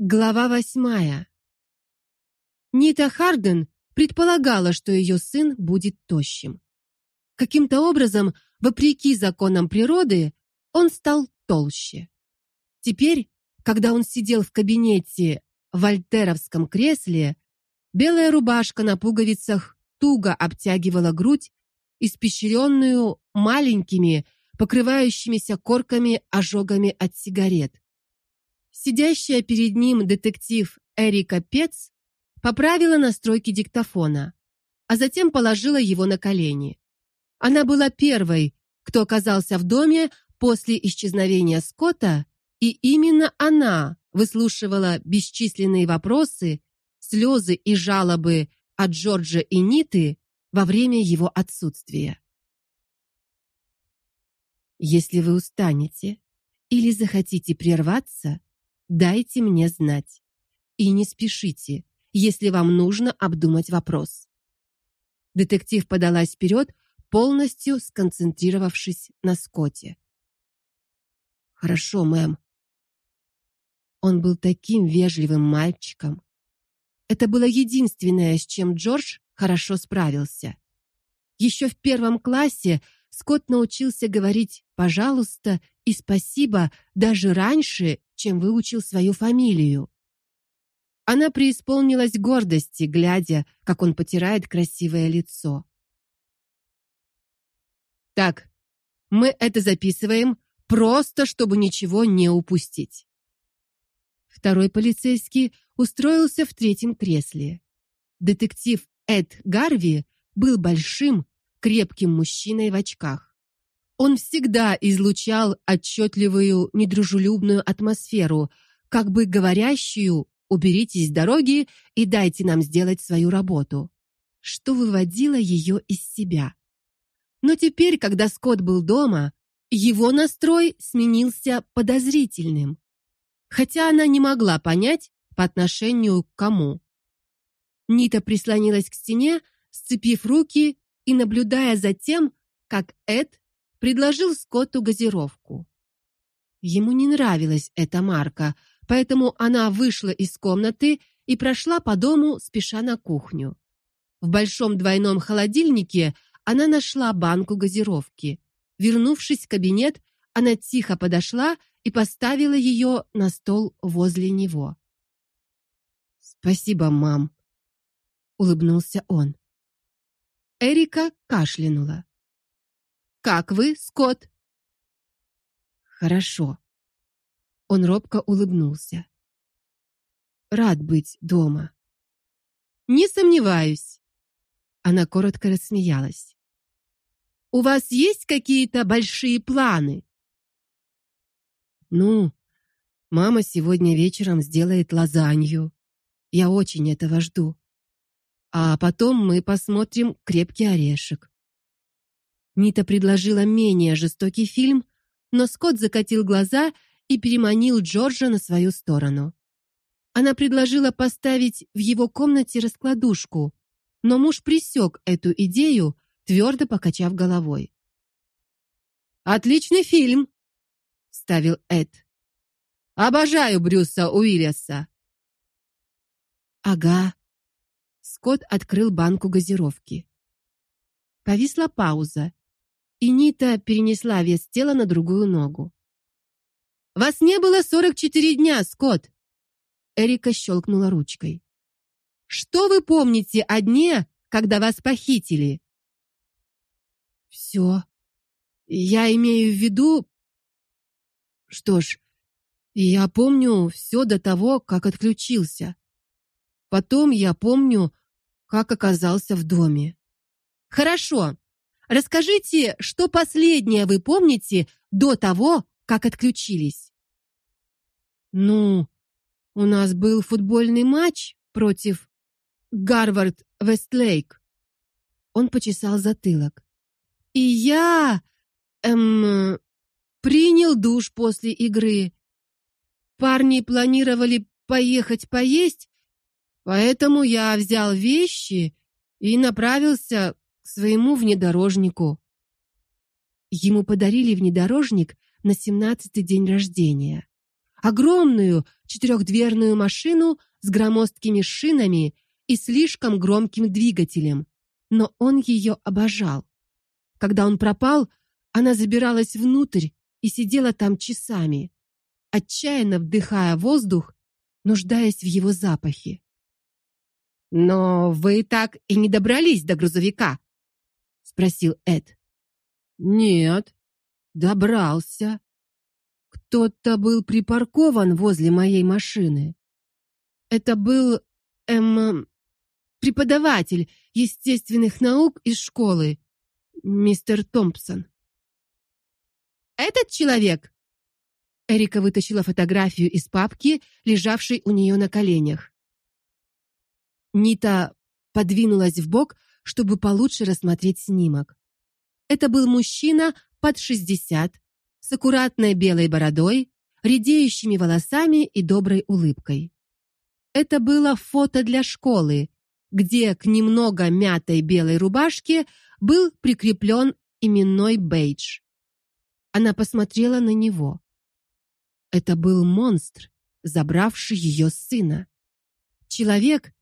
Глава восьмая. Нита Харден предполагала, что ее сын будет тощим. Каким-то образом, вопреки законам природы, он стал толще. Теперь, когда он сидел в кабинете в вольтеровском кресле, белая рубашка на пуговицах туго обтягивала грудь, испещренную маленькими, покрывающимися корками ожогами от сигарет. Сидящая перед ним детектив Эрика Пец поправила настройки диктофона, а затем положила его на колени. Она была первой, кто оказался в доме после исчезновения Скотта, и именно она выслушивала бесчисленные вопросы, слезы и жалобы от Джорджа и Ниты во время его отсутствия. Если вы устанете или захотите прерваться, дайте мне знать. И не спешите, если вам нужно обдумать вопрос. Детектив подалась вперед, полностью сконцентрировавшись на Скотте. Хорошо, мэм. Он был таким вежливым мальчиком. Это было единственное, с чем Джордж хорошо справился. Еще в первом классе Скотт научился говорить «пожалуйста» и «спасибо» даже раньше, чем выучил свою фамилию. Она преисполнилась гордости, глядя, как он потирает красивое лицо. Так, мы это записываем, просто чтобы ничего не упустить. Второй полицейский устроился в третьем кресле. Детектив Эд Гарви был большим, крепким мужчиной в очках. Он всегда излучал отчетливую, недружелюбную атмосферу, как бы говорящую: "Уберитесь с дороги и дайте нам сделать свою работу", что выводило ее из себя. Но теперь, когда Скотт был дома, его настрой сменился подозрительным, хотя она не могла понять по отношению к кому. Нита прислонилась к стене, сцепив руки и наблюдая за тем, как Эд предложил Скотту газировку. Ему не нравилась эта марка, поэтому она вышла из комнаты и прошла по дому, спеша на кухню. В большом двойном холодильнике она нашла банку газировки. Вернувшись в кабинет, она тихо подошла и поставила ее на стол возле него. Спасибо, мам, улыбнулся он. Эрика кашлянула. Как вы, Скотт? Хорошо. Он робко улыбнулся. Рад быть дома. Не сомневаюсь. Она коротко рассмеялась. У вас есть какие-то большие планы? Ну, мама сегодня вечером сделает лазанью. Я очень этого жду. А потом мы посмотрим Крепкий орешек. Нита предложила менее жестокий фильм, но Скотт закатил глаза и переманил Джорджа на свою сторону. Она предложила поставить в его комнате раскладушку, но муж пресек эту идею, твердо покачав головой. Отличный фильм, ставил Эд. Обожаю Брюса Уиллиса. Ага, Скотт открыл банку газировки. Повисла пауза, и Нита перенесла вес тела на другую ногу. Вас не было 44 дня, Скотт. Эрика щелкнула ручкой. Что вы помните о дне, когда вас похитили? Все. Я имею в виду Что ж, я помню все до того, как отключился. Потом я помню, как оказался в доме. Хорошо. Расскажите, что последнее вы помните до того, как отключились? Ну, у нас был футбольный матч против Гарвард Вестлейк. Он почесал затылок. И я эм принял душ после игры. Парни планировали поехать поесть, Поэтому я взял вещи и направился своему внедорожнику. Ему подарили внедорожник на семнадцатый день рождения. огромную четырехдверную машину с громоздкими шинами и слишком громким двигателем, но он ее обожал. Когда он пропал, она забиралась внутрь и сидела там часами, отчаянно вдыхая воздух, нуждаясь в его запахе. Но вы так и не добрались до грузовика, спросил Эд. Нет, добрался. Кто-то был припаркован возле моей машины. Это был эм преподаватель естественных наук из школы, мистер Томпсон. Этот человек Эрика вытащила фотографию из папки, лежавшей у нее на коленях. Нита подвинулась в бок, чтобы получше рассмотреть снимок. Это был мужчина под шестьдесят, с аккуратной белой бородой, редеющими волосами и доброй улыбкой. Это было фото для школы, где к немного мятой белой рубашке был прикреплен именной бейдж. Она посмотрела на него. Это был монстр, забравший ее сына. Человек,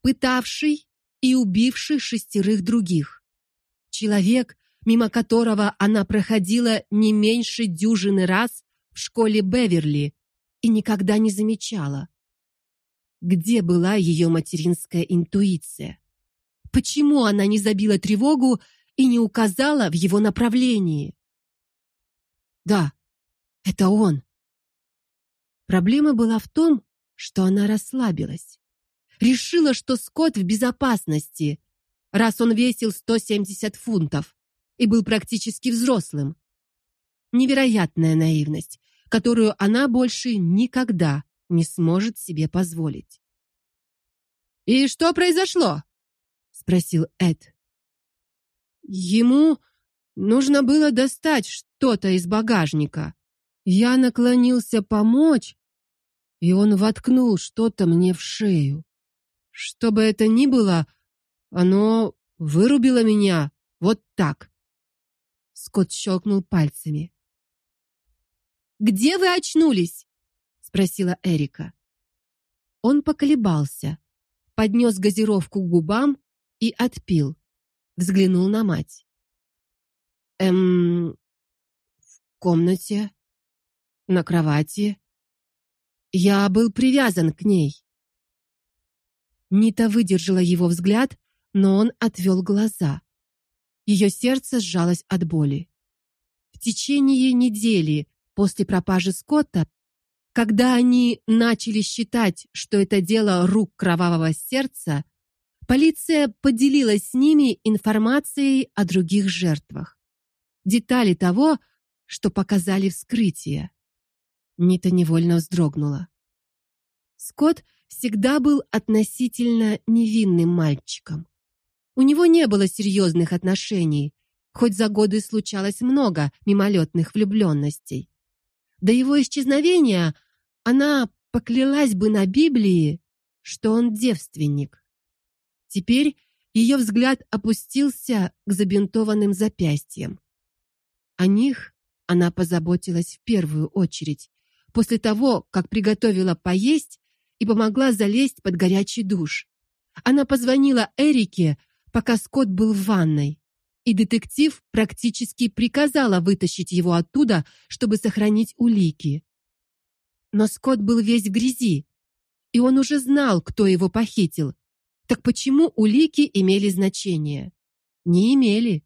пытавший и убивший шестерых других. Человек, мимо которого она проходила не меньше дюжины раз в школе Беверли и никогда не замечала. Где была ее материнская интуиция? Почему она не забила тревогу и не указала в его направлении? Да, это он. Проблема была в том, что она расслабилась. Решила, что Скотт в безопасности, раз он весил 170 фунтов и был практически взрослым. Невероятная наивность, которую она больше никогда не сможет себе позволить. И что произошло? спросил Эд. Ему нужно было достать что-то из багажника. Я наклонился помочь, и он воткнул что-то мне в шею. Что бы это ни было, оно вырубило меня вот так. Скотт щелкнул пальцами. Где вы очнулись? спросила Эрика. Он поколебался, поднес газировку к губам и отпил. Взглянул на мать. Эм, в комнате на кровати. Я был привязан к ней. Нита выдержала его взгляд, но он отвел глаза. Ее сердце сжалось от боли. В течение недели после пропажи Скотта, когда они начали считать, что это дело рук кровавого сердца, полиция поделилась с ними информацией о других жертвах. Детали того, что показали вскрытие. Нита невольно вздрогнула. Скотт всегда был относительно невинным мальчиком. У него не было серьезных отношений, хоть за годы случалось много мимолетных влюбленностей. До его исчезновения она поклялась бы на Библии, что он девственник. Теперь ее взгляд опустился к забинтованным запястьям. О них она позаботилась в первую очередь, после того, как приготовила поесть и помогла залезть под горячий душ. Она позвонила Эрике, пока Скотт был в ванной, и детектив практически приказала вытащить его оттуда, чтобы сохранить улики. Но Скотт был весь в грязи, и он уже знал, кто его похитил. Так почему улики имели значение? Не имели.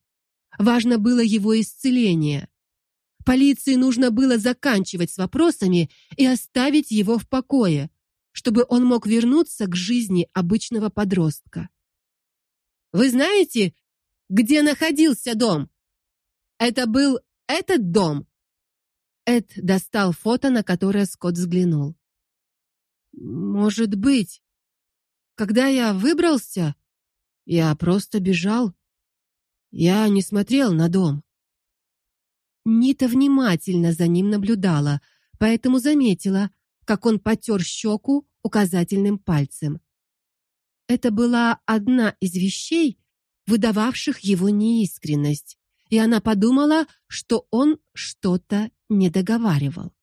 Важно было его исцеление. Полиции нужно было заканчивать с вопросами и оставить его в покое, чтобы он мог вернуться к жизни обычного подростка. Вы знаете, где находился дом? Это был этот дом. Эд достал фото, на которое Скотт взглянул. Может быть. Когда я выбрался, я просто бежал. Я не смотрел на дом. Нита внимательно за ним наблюдала, поэтому заметила, как он потер щеку указательным пальцем. Это была одна из вещей, выдававших его неискренность, и она подумала, что он что-то не договаривал.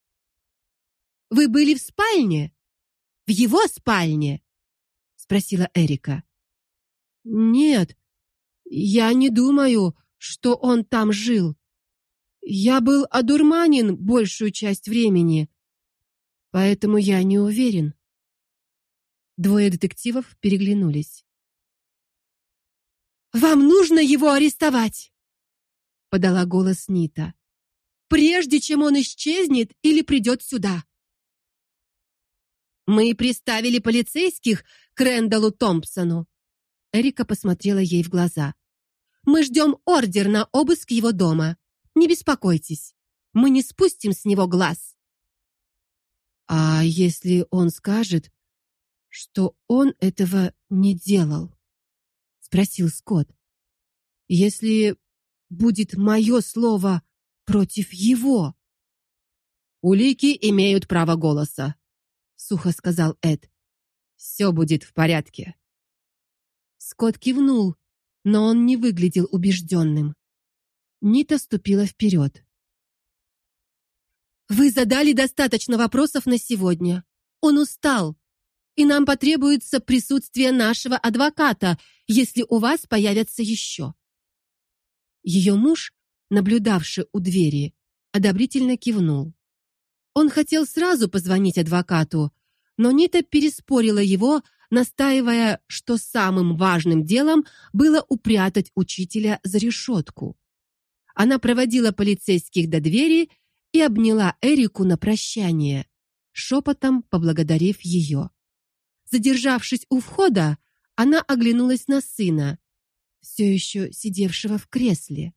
Вы были в спальне? В его спальне? спросила Эрика. Нет. Я не думаю, что он там жил. Я был одурманен большую часть времени, поэтому я не уверен. Двое детективов переглянулись. Вам нужно его арестовать, подала голос Нита. Прежде чем он исчезнет или придет сюда. Мы приставили полицейских к Рэндаллу Томпсону. Эрика посмотрела ей в глаза. Мы ждем ордер на обыск его дома. Не беспокойтесь. Мы не спустим с него глаз. А если он скажет, что он этого не делал? спросил Скотт. Если будет мое слово против его. Улики имеют право голоса, сухо сказал Эд. Все будет в порядке. Скотт кивнул, но он не выглядел убежденным. Нита ступила вперед. Вы задали достаточно вопросов на сегодня. Он устал, и нам потребуется присутствие нашего адвоката, если у вас появятся еще». Ее муж, наблюдавший у двери, одобрительно кивнул. Он хотел сразу позвонить адвокату, но Нита переспорила его, настаивая, что самым важным делом было упрятать учителя за решетку. Она проводила полицейских до двери и обняла Эрику на прощание, шепотом поблагодарив ее. Задержавшись у входа, она оглянулась на сына, все еще сидевшего в кресле.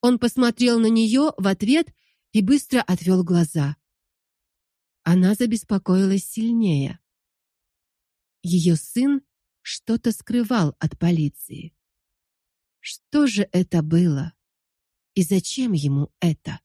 Он посмотрел на нее в ответ и быстро отвел глаза. Она забеспокоилась сильнее. Ее сын что-то скрывал от полиции. Что же это было? И зачем ему это?